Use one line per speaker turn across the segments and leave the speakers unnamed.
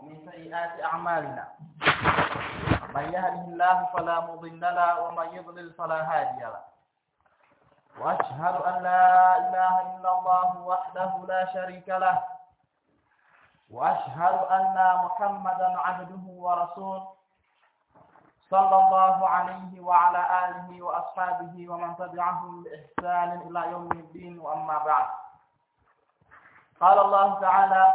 ومن سيئات أعمالنا. من يهده الله فلا مضل له ومن يضلل فلا هادي له. وأشهد أن لا إله إلا الله وحده لا شريك له. وأشهد أن محمدا عبده ورسوله صلى الله عليه وعلى آله وأصحابه ومن تبعهم بإحسان إلى يوم الدين وأما بعد. قال الله تعالى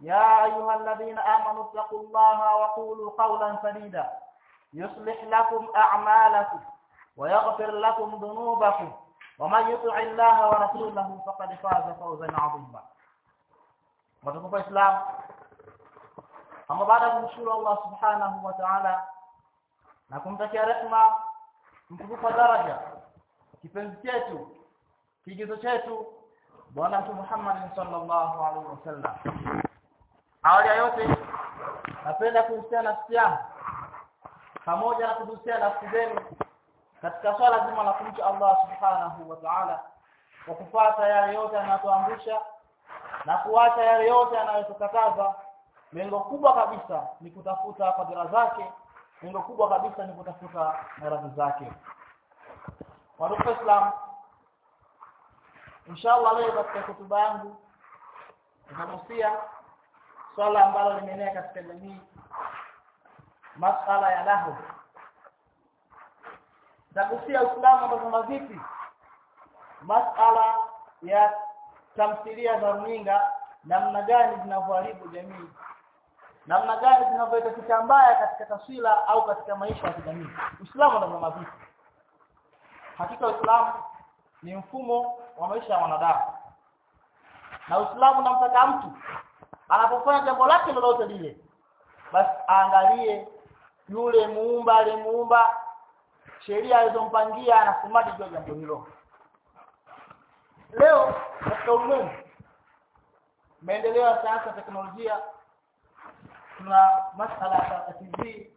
يا أيها الذين آمنوا اتقوا الله وقولوا قولا سديدا. يصلح لكم أعمالكم ويغفر لكم ذنوبكم. ومن يطع الله ورسوله فقد فاز فوزا عظيما. متوقف الاسلام اما بعد نشكر الله سبحانه وتعالى لكم يا رحمه نكتب درجه كيف kipenzetu kigezo chetu bwana محمد صلى الله عليه وسلم awali ya yote napenda kuhusiana nafsi yangu pamoja na kuhusiana nafsi zenu katika swala zima la kumcha Allah subhanahu wa ta'ala kwa kufuata yale yote anayotuamrisha na kuacha yale yote anayotukataza lengo kubwa kabisa ni kutafuta fadhila zake lengo kubwa kabisa ni kutafuta radhi zake. Wadufu Islam inshallah leo katika hotuba yangu nitagusia swala ambalo limeenea katika jamii masala ya lahu. Tagusia Uislamu ambazo vipi masala ya tamthilia za runinga namna gani zinavyoharibu jamii. Namna gani zinavyoleta picha mbaya katika taswira au katika maisha ya kijamii. Uislamu unasema vipi hakika Uislamu ni mfumo wa maisha ya wanadamu na Uislamu unamtaka mtu anapofanya jambo lake lolote lile basi aangalie yule muumba aliyemuumba sheria alizompangia anasemaje ya jambo hilo. Leo katika ulimwengu maendeleo ya sayansi teknolojia tuna masala ya TV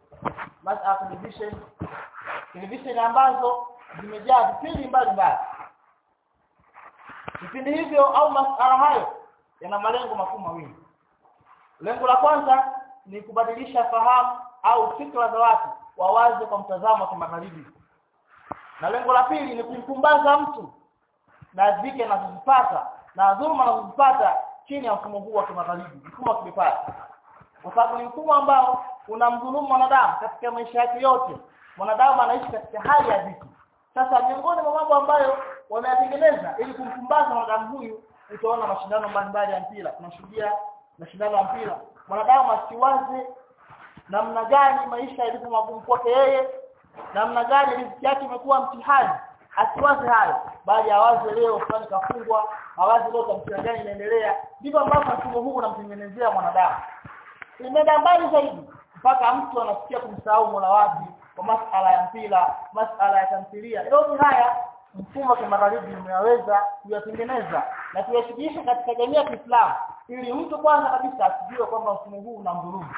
masala ya television television ambazo zimejaa vipindi mbalimbali. Vipindi hivyo au masala hayo yana malengo makuu mawili lengo la kwanza ni kubadilisha fahamu au fikra za watu wawaze kwa mtazamo wa kimagharibi. Na lengo la pili ni kumpumbaza mtu na zike anazozipata na dhuluma anazozipata chini ya mfumo huu wa kimagharibi mfumo wa kibepari. Kwa sababu ni mfumo ambao unamdhulumu mwanadamu katika maisha yake yote. Mwanadamu anaishi katika hali ya dhiki. Sasa miongoni mwa mambo ambayo wameyatengeneza ili kumpumbaza mwanadamu huyu utaona mashindano mbalimbali ya mpira. Tunashuhudia mashindano ya mpira. Mwanadamu asiwaze namna gani maisha yalivyo magumu kwake yeye namna gani riziki yake imekuwa mtihani. Asiwaze hayo bali awaze leo fulani kafungwa awaze leo tamthilia gani inaendelea. Ndivyo ambavyo mfumo huu unamtengenezea mwanadamu. Imeenda mbali zaidi mpaka mtu anasikia kumsahau Mola wake kwa masala ya mpira masala ya tamthilia. Yote haya mfumo wa kimagharibi umeweza kuyatengeneza na kuyashikisha katika jamii ya Kiislamu ili mtu kwanza kabisa asijue kwamba mfumo huu unamdhulumu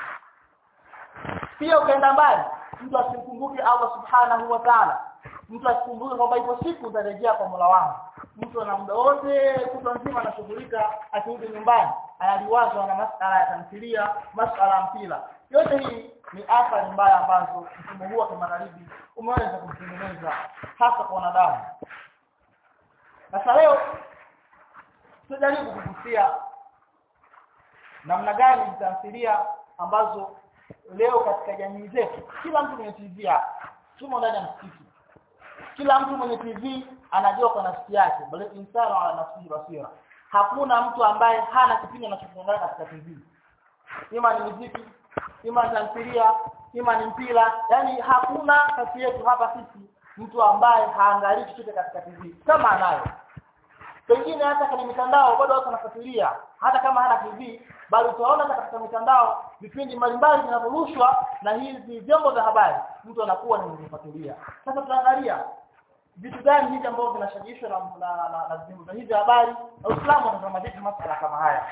pia ukaenda mbali mtu asimkumbuke Allah subhanahu wa ta'ala. Mtu asikumbuke kwamba ipo siku utarejea kwa Mola wangu. Mtu ana muda wote kutwa nzima anashughulika akirudi nyumbani analiwazwa na masala ya tamthilia masala ya mpira. Yote hii ni athari mbaya ambazo mfumo huu wa kimagharibi umeweza kumtengeneza hasa kwa wanadamu. Sasa leo tutajaribu kugusia namna gani tamthilia ambazo leo katika jamii zetu. Kila mtu mwenye TV tumo ndani ya msikiti. Kila mtu mwenye TV anajua kwa nafsi yake bali insana ala nafsi basira. Hakuna mtu ambaye hana kipindi anachokiangalia katika TV ima ni muziki ima ni tamthilia ima ni mpira. Yani hakuna kati yetu hapa sisi mtu ambaye haangalii chochote katika TV kama anayo pengine hata kwenye mitandao bado watu wanafuatilia hata kama hana TV bali utaona hata katika mitandao vipindi mbalimbali vinavyorushwa na hizi vyombo vya habari mtu anakuwa ni mfuatilia sasa tutaangalia vitu gani hivi ambavyo vinashajishwa na na, na, na vyombo hizi habari na Uislamu unatazama masuala kama haya?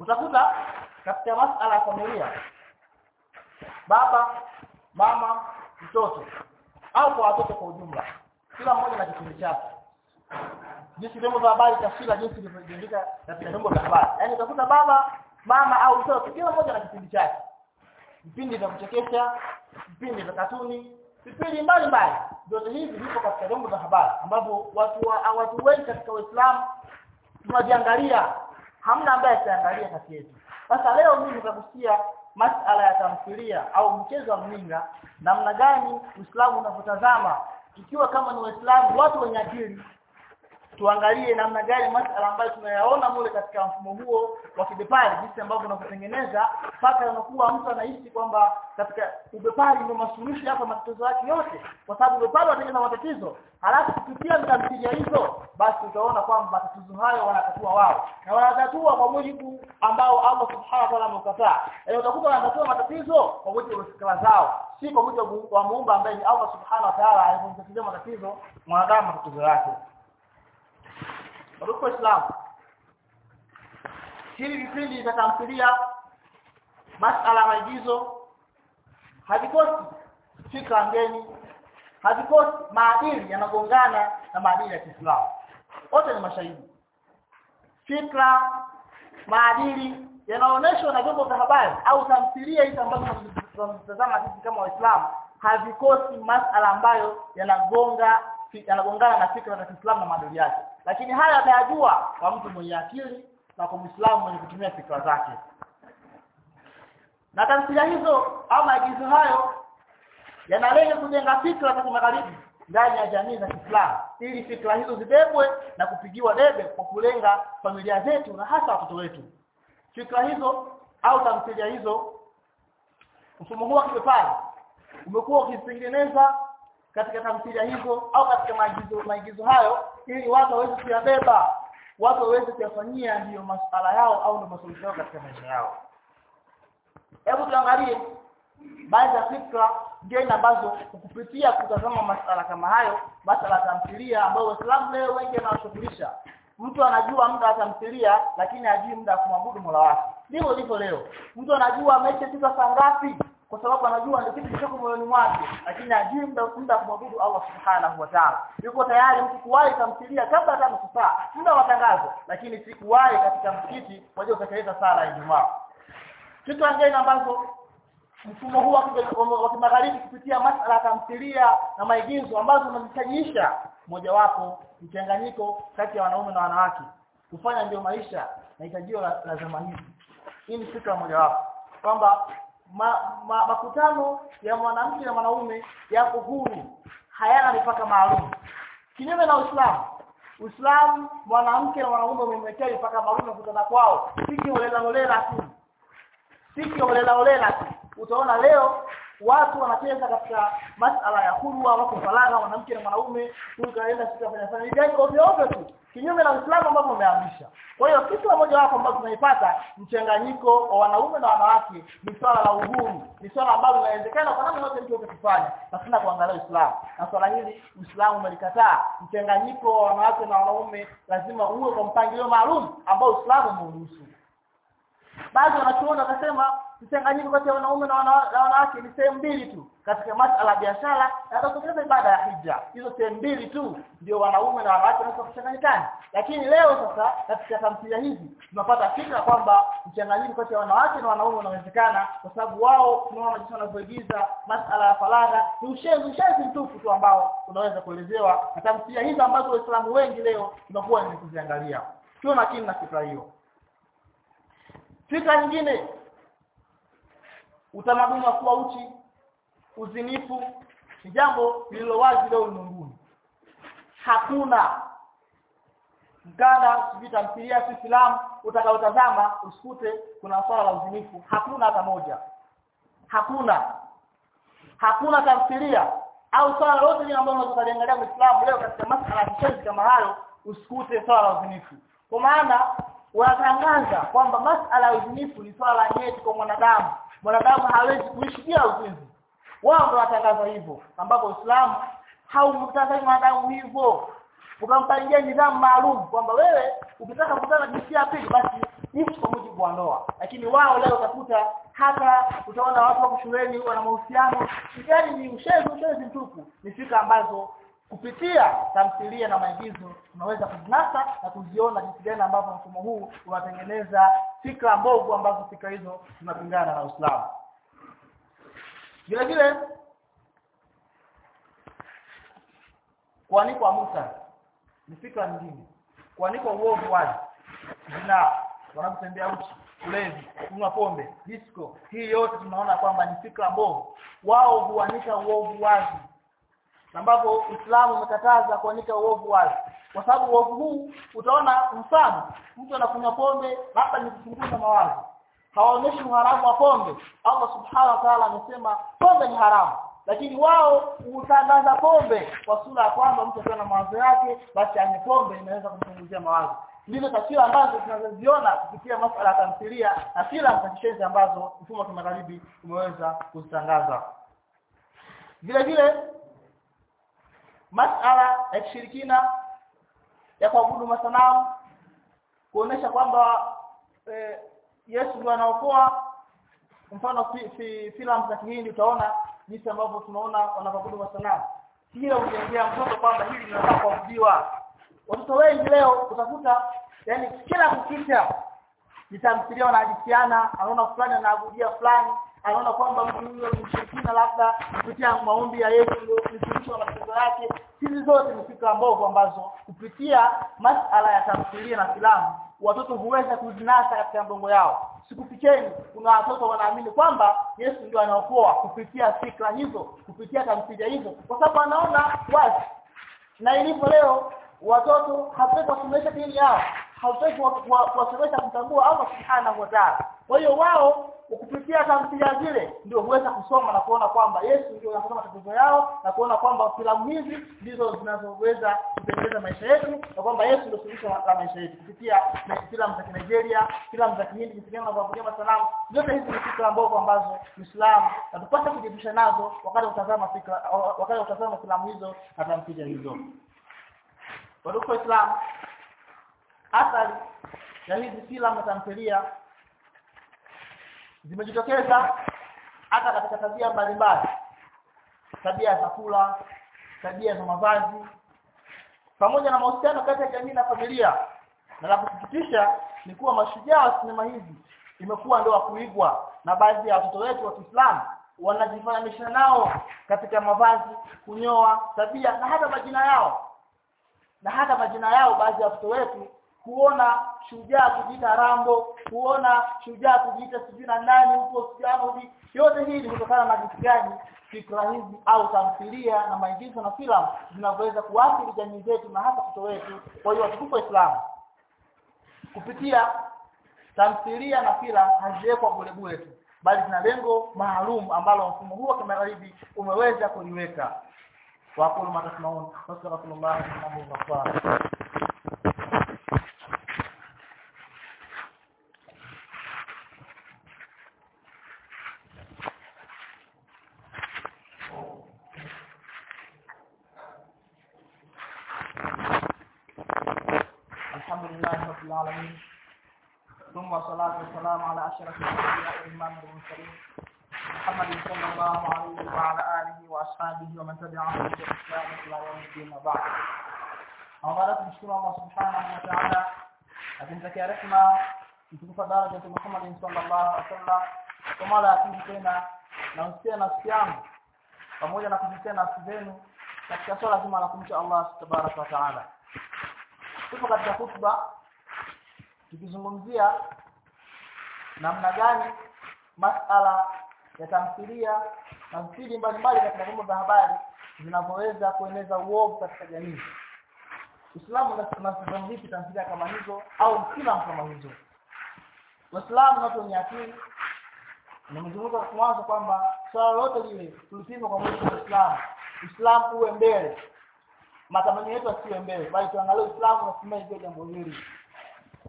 Utakuta katika masala ya familia baba mama mtoto au kwa watoto kwa ujumla. Kila mmoja na kipindi chake. Jinsi vyombo vya habari taswira jinsi ilivyoandika katika vyombo vya habari. Yaani utakuta baba mama au mtoto kila mmoja na kipindi chake. Vipindi vya kuchekesha vipindi vya katuni vipindi mbalimbali. Vyote hivi vipo katika vyombo vya habari ambavyo watu wa, watu wengi katika Uislamu tunajiangalia. Hamna ambaye ataangalia kati yetu. Sasa leo mimi nitakusikia masala ya tamthilia au mchezo wa mninga namna gani Uislamu unapotazama ikiwa kama ni Waislamu watu wenye akili tuangalie namna gani masala ambayo tunayaona mule katika mfumo huo wa kibepari jinsi ambavyo unavyotengeneza mpaka unakuwa mtu anahisi kwamba katika ubepari ndio masuluhisho hapa matatizo yake yote. Kwa sababu ubepari unatengeneza matatizo. Halafu kupitia tamthilia hizo basi utaona kwamba matatizo hayo wanatatua wao. Na wanatatua kwa mujibu ambao Allah subhanahu wa ta'ala ameukataa yaani utakuta wanatatua matatizo kwa mujibu wa fikra zao. Si kwa mujibu wa muumba ambaye ni Allah subhanahu wa ta'ala alipomtatiza matatizo mwanadamu matatizo yake Ndugu Islam. Hili vipindi vya masala maigizo havikosi fikra ngeni hadikosi maadili yanagongana na maadili ya Kiislamu. Wote ni mashahidi. Fikra maadili yanaonyeshwa na vyombo vya habari au tamthilia hizi ambazo tunazitazama sisi kama Waislamu havikosi masala ambayo yanagonga yanagongana na fikra za Kiislamu na madili yake. Lakini haya atayajua kwa mtu mwenye akili na kwa Muislamu mwenye kutumia fikra zake. Na tamthilia hizo au maagizo hayo yanalenga kujenga fikra za kimagharibi ndani ya jamii za Kiislamu ili fikra hizo zibebwe na kupigiwa debe kwa kulenga familia zetu na hasa watoto wetu. Fikra hizo au tamthilia hizo mfumo huu wa umekuwa ukitengeneza katika tamthilia hizo au katika maagizo maigizo hayo ili watu waweze kuyabeba watu waweze kuyafanyia ndiyo masuala yao au ndio masuluhisho yao katika maisha yao. Hebu tuangalie baadhi ya fikra ngeni ambazo kupitia kutazama masuala kama hayo masuala tamthilia ambayo Waislamu leo wengi wanashughulisha mtu anajua muda wa tamthilia lakini hajui muda wa kumwabudu Mola wake. Ndivyo ndivyo leo. Mtu anajua ameshafika saa ngapi kwa sababu anajua ni kitu kichoko moyoni mwake lakini ajui muda muda kumwabudu Allah subhanahu wa ta'ala. Yuko tayari mtu kuwahi tamthilia kabla hata nusu muda wa tangazo lakini sikuwahi katika msikiti ajili kutekeleza sala ya Ijumaa. Kitu angeni ambazo mfumo huu wa kimagharibi kupitia masala tamthilia na maigizo ambazo zinazitajiisha mojawapo mchanganyiko kati ya wanaume na wanawake. Kufanya ndio maisha na hitajio la, la zamani. Hii ni fikra mojawapo. Kwamba ma, ma, makutano ya mwanamke na mwanaume yako huru. Hayana mipaka maalum. Kinyume na Uislamu. Uislamu mwanamke na mwanaume umemwekea mipaka maalum kutana kwao. Siki olela olela tu. Siki olela olela tu. Utaona leo watu wanacheza katika masala ya hulwa wako falagha mwanamke na mwanaume huyu kaenda siku afanya fanya. Hivi ovyo ovyo tu. Kinyume na Uislamu ambao umeamrisha. Kwa hiyo kitu moja wapo ambacho tunaipata mchanganyiko wa wanaume na wanawake ni swala la uhuru. Ni swala ambalo linawezekana kwa namna yote mtu kufanya lakini kuangalia Uislamu. Na swala hili Uislamu umelikataa. Mchanganyiko wa wanawake na wanaume lazima uwe kwa mpangilio maalum ambao Uislamu umeruhusu baadhi wanachuona wakasema mchanganyiko kati ya wanaume na wanawake ni sehemu mbili tu katika masala ya biashara na kutekeleza ibada ya hija. Hizo sehemu mbili tu ndio wanaume na wanawake wanaweza kuchanganyikana. Lakini leo sasa katika tamthilia hizi tunapata fikra kwamba mchanganyiko kati ya wanawake na wanaume unawezekana kwa sababu wao tunaona jinsi wanavyoigiza masuala ya falada ni ushenzi ushenzi mtupu tu ambao unaweza kuelezewa. Na tamthilia hizi ambazo waislamu wengi leo tunakuwa ni kuziangalia. Tuwe makini na fikra hiyo. Fikra nyingine utamaduni wa kuwa uchi uzinifu ni jambo lililo wazi leo ulimwenguni. Hakuna mkanda sijui tamthilia si Kiislamu utakaotazama usikute kuna swala la uzinifu. Hakuna hata moja. Hakuna. Hakuna tamthilia au swala lolote ambalo unaweza kuangalia Muislamu leo katika masuala ya kishenzi kama hayo usikute swala la uzinifu. Kwa maana wanatangaza kwamba masuala ya uzinifu ni swala la nyeti kwa mwanadamu mwanadamu hawezi kuishi bila uzinzi wao ndio watangaza hivyo ambapo Uislamu haumtangazi mwanadamu hivyo. Ukampangia nidhamu maalum kwamba wewe ukitaka kukutana jinsia ya pili basi ishi kwa mujibu wa ndoa. Lakini wao leo utakuta hata utaona watu wa shuleni wana mahusiano. Gani ni ushezi ushezi mtupu. Ni fika ambazo kupitia tamthilia na maigizo tunaweza kuzinasa na kuziona jinsi gani ambavyo mfumo huu unatengeneza fikra mbovu ambazo fikra hizo zinapingana na Uislamu. Vile vile kuanikwa Musa ni fikra nyingine. Kuanikwa uovu wazi zina wanapotembea uchi ulevi kunywa pombe disco hii yote tunaona kwamba ni fikra mbovu. Wao huanika uovu wazi ambapo Uislamu umekataza kuanika uovu wazi kwa sababu uovu huu utaona mfano mtu anakunywa pombe labda ni kupunguza mawazo. Hawaonyeshi uharamu wa pombe. Allah subhanahu wa ta'ala amesema pombe ni haramu. Lakini wao hutangaza pombe kwa sura ya kwamba mtu akiwa na mawazo yake basi anywe pombe inaweza kumpunguzia mawazo. Ndizo taswira ambazo tunazoziona kupitia masuala ya tamthilia na filamu za kishenzi ambazo mfumo wa kimagharibi umeweza kuzitangaza. Vile vile masala ya kishirikina ya kuabudu masanamu kuonesha kwamba eh, Yesu ndiye anaokoa. Mfano fi, fi, filamu za kihindi utaona jinsi ambavyo tunaona wanaabudu masanamu. Kila ujengea mtoto kwamba hili linataka kuabudiwa. Watoto wengi leo utakuta yani kila kukicha nitamsilia wanahadithiana anaona fulani anaabudia fulani anaona kwamba mtu huyo ni mshirikina labda kupitia maombi ya Yesu ndio na matendo yake. Hizi zote ni fikra mbovu ambazo kupitia masala ya tamthilia na filamu watoto huweza kuzinasa katika mbongo yao. Sikuficheni kuna watoto wanaamini kwamba Yesu ndio anaokoa kupitia fikra hizo kupitia tamthilia hizo kwa sababu anaona wazi. Na ilivyo leo watoto hawataki kusomesha dini yao hawataki kuwasemesha kumtambua Allah subhanahu wa ta'ala. Kwa hiyo wao kupitia tamthilia zile ndio huweza kusoma na kuona kwamba Yesu ndio anasoma matatizo yao na kuona kwamba filamu hizi ndizo zinazoweza kutengeneza maisha yetu na kwamba Yesu ndio suluhisho la maisha yetu. Kupitia filamu za Nigeria filamu za Kihindi kupigana kwa kujema salamu zote hizi ni fikra mbovu ambazo Uislamu atapata kujibisha nazo wakati utazama fikra wakati utazama filamu hizo na tamthilia hizo. Kwa wa Islam athari ya hizi filamu tamthilia zimejitokeza hata katika tabia mbalimbali. Tabia ya kula tabia za mavazi pamoja na mahusiano kati ya jamii na familia. Na la kusikitisha ni kuwa mashujaa wa sinema hizi imekuwa ndio kuigwa na baadhi ya watoto wetu wa Kiislamu wanajifananisha nao katika mavazi kunyoa tabia na hata majina yao. Na hata majina yao baadhi ya watoto wetu kuona shujaa kujita rambo kuona shujaa kujita sijui na nani huko sijamudi yote hii ni kutokana na jinsi gani fikra hizi au tamthilia na maigizo na filamu zinavyoweza kuathiri jamii zetu na hata watoto wetu. Kwa hiyo watukufu islamu kupitia tamthilia na filamu haziwekwa bure bure tu bali zina lengo maalum ambalo mfumo huu wa kimagharibi umeweza kuniweka wa ma tasmaun wa sallallahu alaihi wa sallam لله رب العالمين. ثم صلاة والسلام على أشرف الإمام المرسلين محمد صلى الله عليه وعلى آله وأصحابه ومن تبعهم بإحسان إلى يوم الدين وبعد. أمرت بشكر الله سبحانه وتعالى. أبن زكي رحمة تكفى درجة محمد صلى الله عليه وسلم. ثم لا أكيد كينا نوسينا الصيام pamoja na kuzitena الصيام. katika swala zima la kumcha Allah subhanahu wa ta'ala. Tupo katika hutuba tukizungumzia namna gani masala ya tamthilia na vipindi mbalimbali katika vyombo vya habari zinavyoweza kueneza uovu katika jamii. Uislamu unasema vipi tamthilia kama hizo au filamu kama hizo? Waislamu watu wenye akili nimezungumza mwanzo kwamba swala lote lile tulipima kwa mujibu wa Uislamu. Uislamu uwe mbele matamanio yetu asiwe mbele bali tuangalie Uislamu unasimama hivyo jambo hili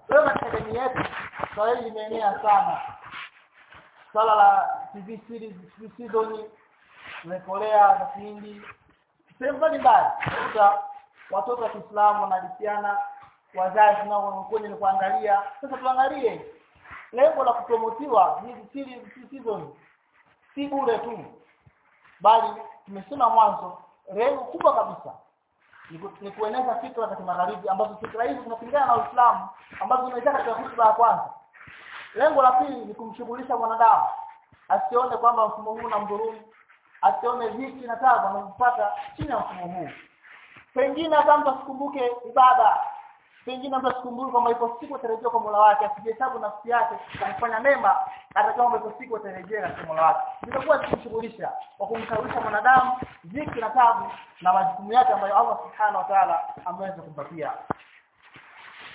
leo katika yetu swala limeenea sana swala la TV series season zimekolea na Hindi. sehemu mbalimbali kuta watoto wa Kiislamu wanalisiana wazazi nao wanakuja ni kuangalia sasa tuangalie lengo la kupromotiwa hizi series season si bure tu bali tumesema mwanzo lengo kubwa kabisa ni, ku, ni kueneza fikra za kimagharibi ambazo fikra hizi zinapingana na Uislamu ambazo zimejaa katika hotuba ya kwanza. Lengo la pili ni kumshughulisha mwanadamu. Asione kwamba mfumo huu na mdhulumu asione dhiki na taabu anazopata chini ya mfumo huu. Pengine hata mtu asikumbuke ibada pengine mtu asikumbuke kwamba ipo siku atarejea kwa Mola wake asijihesabu nafsi yake akifanya mema atajua kwamba ipo siku atarejea katika Mola wake. Nitakuwa kumshughulisha kwa kumshawisha mwanadamu dhiki na taabu na majukumu yake ambayo Allah subhanahu wa ta'ala ameweza kumpatia.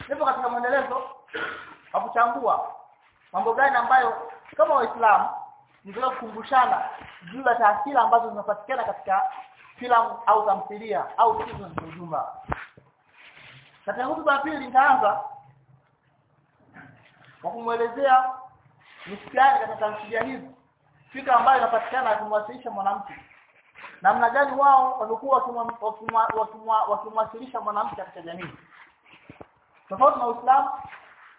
Ndipo katika mwendelezo wa kuchambua mambo gani ambayo kama waislamu ndio kukumbushana juu ya taasira ambazo zinapatikana katika filamu au tamthilia au kitu kwa ujumla katika hotuba ya pili nitaanza kwa kumwelezea misikani katika tamthilia hizi. Fika ambayo inapatikana kumwasilisha mwanamke. Namna gani wao wamekuwa wakimwasilisha mwanamke katika jamii. Tofauti na Uislamu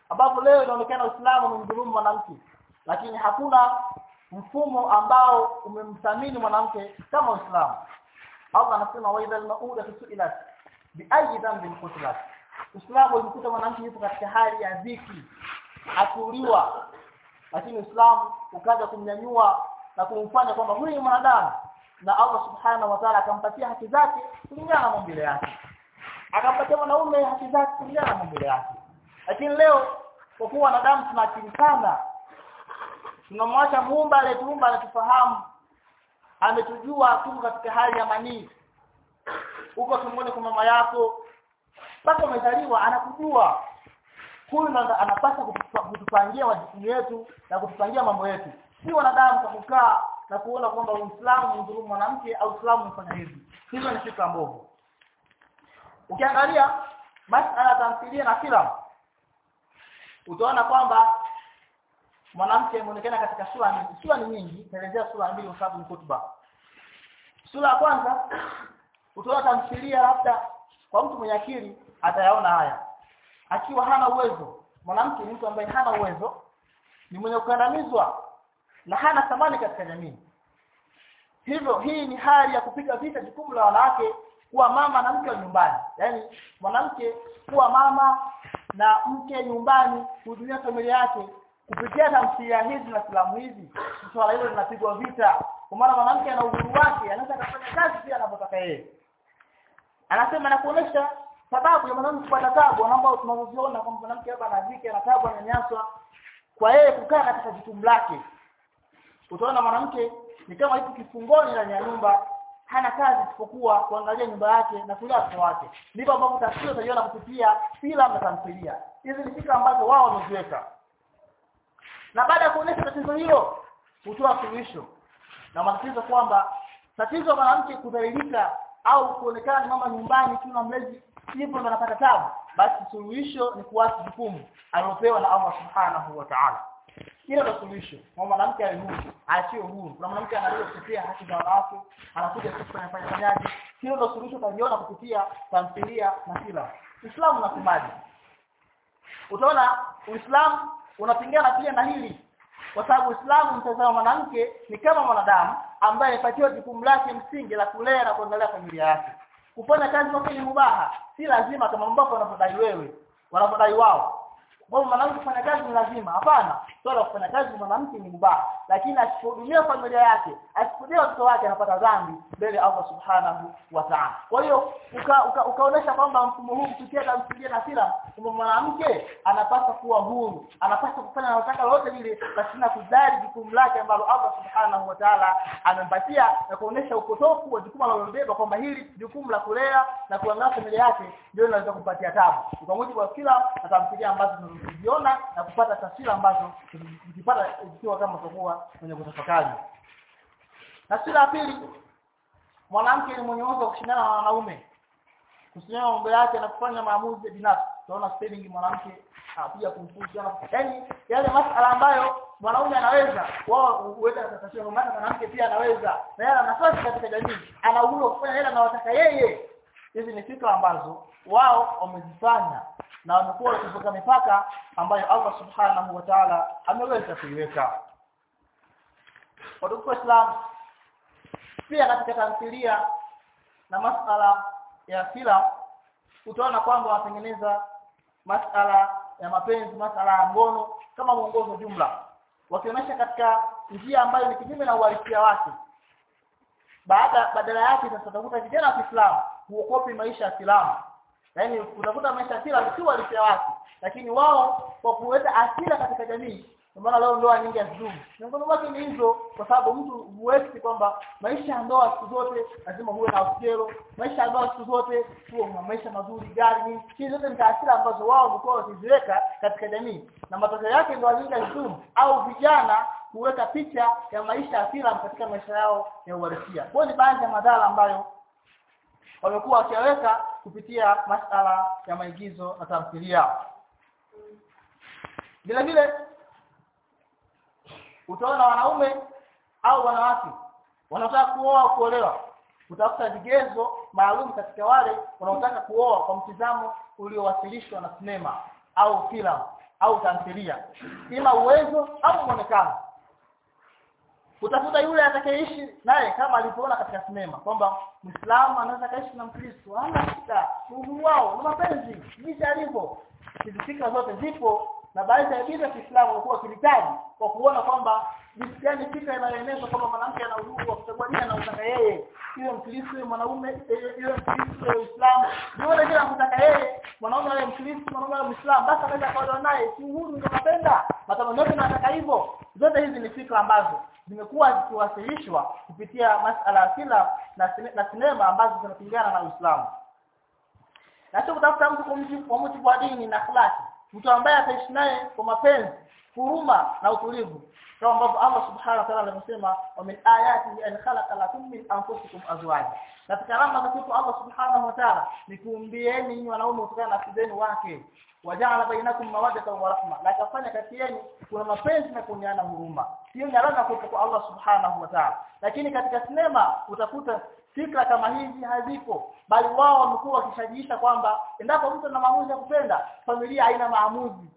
ambapo leo inaonekana Uislamu umemdhulumu mwanamke lakini hakuna mfumo ambao umemthamini mwanamke kama Uislamu. Allah anasema wa idhal mauda su'ilat bi ayyi dhanbin qutilat Uislamu ulikuta mwanamke yupo katika hali ya dhiki akiuliwa lakini Uislamu ukaja kumnyanyua na kumfanya kwamba huyu ni mwanadamu. Na Allah subhanahu wa ta'ala akampatia haki zake kulingana na maumbile yake. Akampatia mwanaume haki zake kulingana na maumbile yake. Lakini leo kwa kuwa wanadamu tuna akili sana tunamwacha muumba aliyetuumba anatufahamu ametujua tu katika hali ya manii. Uko tumboni kwa mama yako mpaka umezaliwa anakujua. Huyu anapaswa kutupangia majukumu yetu na kutupangia mambo yetu. Si wanadamu kwa kukaa na kuona kwamba Uislamu mdhulumu mwanamke au Uislamu unafanya hivi. Hizo ni fikra mbovu. Ukiangalia masala tamthilia na filamu utaona kwamba mwanamke anaonekana katika sura sura ni nyingi naelezea sura mbili kwa sababu ni kutuba sura ya kwanza utaona tamthilia labda kwa mtu mwenye akili atayaona haya. Akiwa hana uwezo mwanamke ni mtu ambaye hana uwezo ni mwenye kukandamizwa na hana thamani katika jamii. Hivyo hii ni hali ya kupiga vita jukumu la wanawake kuwa mama na mke wa nyumbani. Yani mwanamke kuwa mama na mke nyumbani kuhudumia familia yake kupitia tamthilia hizi na filamu hizi swala hilo linapigwa vita. Kwa maana mwanamke ana uhuru wake anaweza kufanya kazi pia anavyotaka yeye. Anasema na kuonesha sababu ya mwanamke kupata tabu ambao tunazoziona kwamba mwanamke hapa anaziki ana tabu ananyanyaswa kwa yeye kukaa katika jukumu lake. Utaona mwanamke ni kama yuko kifungoni ndani ya nyumba hana kazi isipokuwa kuangalia nyumba yake na kulea watoto wake. Ndipo ambapo tafsiri utaiona kupitia bila na tamthilia hizi ni fikra ambazo wao wameziweka. Na baada ya kuonesha tatizo hilo hutoa suluhisho. Na matatizo kwamba tatizo mwanamke kudhalilika au kuonekana mama nyumbani tu na mlezi sipo ndo anapata tabu. Basi suluhisho ni kuasi jukumu alopewa na Allah subhanahu wa ta'ala. Kila ndo suluhisho. Mwanamke awe huru aachiwe huru kuna mwanamke analia kutetea haki za wanawake anakuja kufanya fanya fanyaji. Hilo ndo suluhisho tunaliona kupitia tamthilia na kila Uislamu unasemaje utaona Uislamu unapingana pia na hili kwa sababu Uislamu mtazama mwanamke ni kama mwanadamu ambaye anapatiwa jukumu lake msingi la kulea na kuangalia familia yake. Kufanya kazi kwake ni mubaha. Si lazima kama mbapo wanapodai wewe wanapodai wao kwa mwanamke kufanya kazi ni lazima? Hapana. Swala la kufanya kazi mwanamke ni mbaya, lakini asipohudumia familia yake asipohudumia watoto wake anapata dhambi mbele Allah subhanahu wa ta'ala. Kwa hiyo ukaonesha uka, uka kwamba mfumo huu kupitia tamthilia na filamu kwamba mwanamke anapaswa kuwa huru. Anapaswa kufanya anataka lolote lile pasina kudhari jukumu lake ambalo Allah subhanahu wa ta'ala amempatia na kuonesha upotofu wa jukumu alilobeba kwamba hili jukumu la kulea na kuangalia familia yake ndio linaweza kumpatia tabu. Kwa mujibu wa filamu na tamthilia ambazo tunaziona na kupata taswira ambazo tukipata ikiwa kama tutakuwa kwenye kutafakari. Taswira ya pili mwanamke ni mwenye uwezo wa kushindana na wanaume. Kusimama mambo yake na kufanya maamuzi binafsi. Tunaona spelling mwanamke pia kumfuza yaani yale masuala ambayo mwanaume anaweza wao huweza kutatua kwa mwanamke pia anaweza. Na yeye ana nafasi katika jamii. Ana uhuru wa kufanya yale anayotaka yeye hizi ni fikra ambazo wao wamezifanya na wamekuwa wakivuka mipaka ambayo Allah subhanahu wa ta'ala ameweza kuiweka. Watukufu wa Islam pia katika tamthilia na masala ya filamu utaona kwamba wanatengeneza masala ya mapenzi masala ya ngono kama mwongozo jumla wakionyesha katika njia ambayo ni kinyume na uhalisia wake. Baada badala yake sasa utakuta vijana wa Kiislamu huokopi maisha ya filamu. Yaani unakuta maisha ya filamu si uhalisia watu lakini wao kwa kuweka asila katika jamii kwa maana leo ndoa nyingi hazidumu miongoni mwake ni hizo kwa sababu mtu huwezi kwamba maisha ya ndoa siku zote lazima huwe na usielo maisha ya ndoa siku zote huwe na maisha mazuri gari nini. Hizi zote ni taasira ambazo wao wamekuwa wakiziweka katika jamii. Na matokeo yake ndoa nyingi hazidumu au vijana kuweka picha ya maisha ya filamu katika maisha yao ya uhalisia. Kwa ni baadhi ya madhara ambayo wamekuwa wakiweka kupitia masala ya maigizo na tamthilia. Vile vile utaona wanaume au wanawake wanaotaka kuoa kuolewa. Utafuta vigezo maalum katika wale wanaotaka kuoa kwa mtizamo uliowasilishwa na sinema au filamu au tamthilia. Ima uwezo au muonekano utafuta yule atakayeishi naye kama alivyoona katika sinema kwamba Muislamu anaweza kaishi na Mkristo. Hana shida. Uhuru wao na mapenzi. Jinsi alivyo. Kizifika zote zipo na baadhi ya dini Kiislamu walikuwa kilitaji kwa kuona kwamba jinsi gani fikra inayoenezwa kwamba mwanamke ana uhuru wa kuchagua dini anayotaka yeye. Iwe Mkristo iwe mwanaume iwe Mkristo iwe Uislamu yule kila anataka yeye. Mwanaume awe Mkristo mwanaume awe Muislamu. Basi anaweza kuolewa naye. Si uhuru ndio anapenda. Matamanio yote nataka hivyo. Zote hizi ni fikra ambazo zimekuwa zikiwasilishwa kupitia masala ya sila na, sinema ambazo zinapingana na Uislamu. Na sio kutafuta mtu kwa mujibu wa dini na akhlaki mtu ambaye ataishi naye kwa mapenzi huruma na utulivu. Kama ambavyo Allah subhanahu wa ta'ala amesema wa min ayati an khalaqa lakum min anfusikum azwaja. Na alama za kitu Allah subhanahu wa ta'ala ni kuumbieni nyinyi wanaume kutokana na nafsi zenu wake. Waja'ala bainakum mawaddatan wa rahma. Na kafanya kati yenu kuna mapenzi na kuonyana huruma. Hiyo ni alama kutoka kwa Allah subhanahu wa ta'ala. Lakini katika sinema utakuta fikra kama hizi hazipo. Bali wao wamekuwa wakishajiisha kwamba endapo mtu ana maamuzi ya kupenda familia haina maamuzi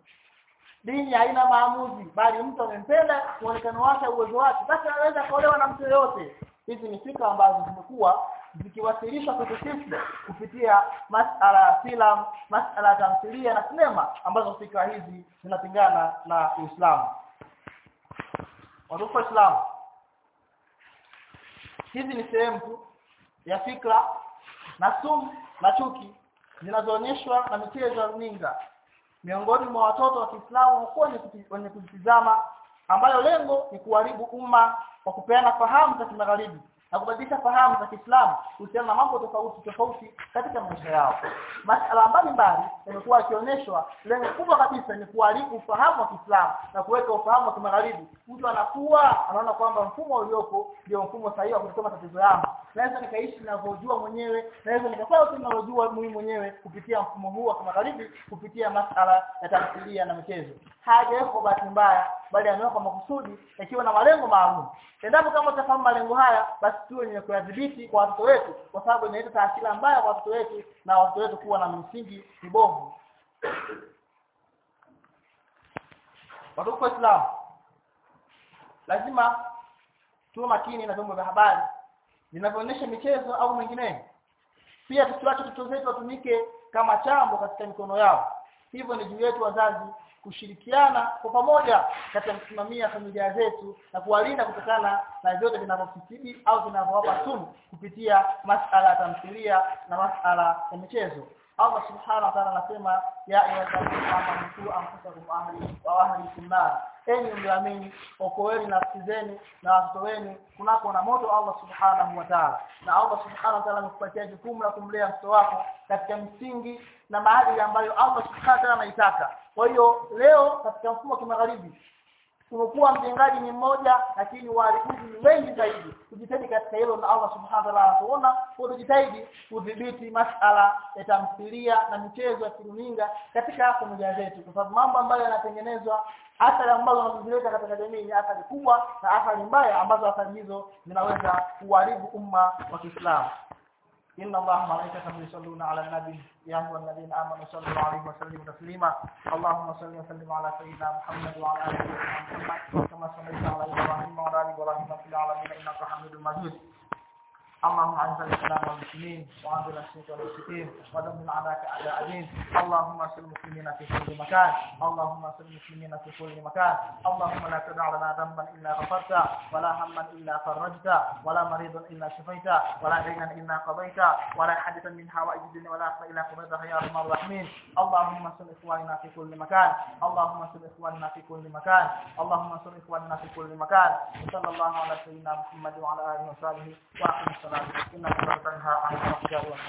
dini haina maamuzi bali mtu amempenda muonekano wake uwezo wake. Basi anaweza kuolewa na mtu yoyote. Hizi ni fikra ambazo zimekuwa zikiwasilishwa kwetu sisi kupitia masala ya filamu masala ya tamthilia na sinema ambazo fikra hizi zinapingana na Uislamu. Watukufu Waislamu hizi ni sehemu tu ya fikra na sumu na chuki zinazoonyeshwa na michezo ya runinga miongoni mwa watoto wa Kiislamu wakuwa wenye kuzitizama ambayo lengo ni kuharibu umma kwa kupeana fahamu za kimagharibi na kubadilisha fahamu za Kiislamu kuhusiana na mambo tofauti tofauti katika maisha yao. Masala mbalimbali yamekuwa yakionyeshwa, lengo kubwa kabisa ni kuharibu ufahamu wa Kiislamu na kuweka ufahamu wa kimagharibi. Mtu anakuwa anaona kwamba mfumo uliopo ndio mfumo sahihi wa kutatua matatizo yangu. Naweza nikaishi ninavyojua mwenyewe, naweza nikafanya ninavyojua mimi mwenyewe kupitia mfumo huu wa magharibi kupitia masala ya tamthilia na michezo. Hajawekwa bahati mbaya, bali amewekwa makusudi yakiwa na malengo maalum. Endapo kama utafahamu malengo haya, basi tuwe wenye kuyadhibiti kwa watoto wetu, kwa sababu inaleta taasira mbaya kwa watoto wetu na watoto wetu kuwa na msingi mibovu. wa Islam lazima tuwe makini na vyombo vya habari vinavyoonyesha michezo au mengineyo. Pia tusiwache watoto wetu watumike kama chambo katika mikono yao. Hivyo ni juu yetu wazazi kushirikiana kwa pamoja katika kusimamia familia zetu na kuwalinda kutokana na vyote vinavyofisidi au vinavyowapa sumu kupitia masala ya tamthilia na masala ya michezo. Allah subhanahu wa ta'ala anasema ya ayyuhalladhina amanu qu anfusakum wa ahlikum nar enyi mliamini okoeni nafsi zenu na watoto wenu kunako na moto Allah subhanahu wa ta'ala. Na Allah subhanahu wa ta'ala amekupatia jukumu la kumlea mtoto wako katika msingi na maadili ambayo Allah subhanahu wa ta'ala anaitaka. Kwa hiyo leo katika mfumo wa kimagharibi tumekuwa mjengaji ni mmoja lakini waharibifu ni wengi zaidi. Tujitahidi katika hilo na Allah subhanahu wa ta'ala anatuona. Kwa tujitahidi kudhibiti masala ya tamthilia na michezo ya kiruninga katika familia zetu. Kwa sababu mambo ambayo yanatengenezwa athari ambazo wanazileta katika jamii ni athari kubwa na athari mbaya ambazo athari hizo zinaweza kuharibu umma wa Kiislamu. إن الله وملائكته يصلون على النبي يا أيها الذين آمنوا صلوا عليه وسلموا تسليما اللهم صل وسلم على سيدنا محمد وعلى آله وصحبه محمد كما صليت على إبراهيم وعلى آل إبراهيم في العالمين إنك حميد مجيد اللهم أعز الإسلام والمسلمين واذل الشرك والمشركين ودمر اعداءك اعداء الدين اللهم انصر المسلمين في كل مكان. اللهم انصر المسلمين في كل مكان. اللهم لا تدع لنا ذنبا إلا غفرته ولا هما إلا فرجته ولا مريضا إلا شفيته ولا دينا إلا قضيته ولا حدثا من حوائج الدنيا ولا اخر إلا قضيتها يا أرحم الراحمين. اللهم انصر إخواننا في كل مكان. اللهم انصر إخواننا في كل مكان. اللهم انصر إخواننا في كل مكان. وصلى الله على سيدنا محمد وعلى آله وصحبه الصلاه about this, you know, rubbing her on her, go with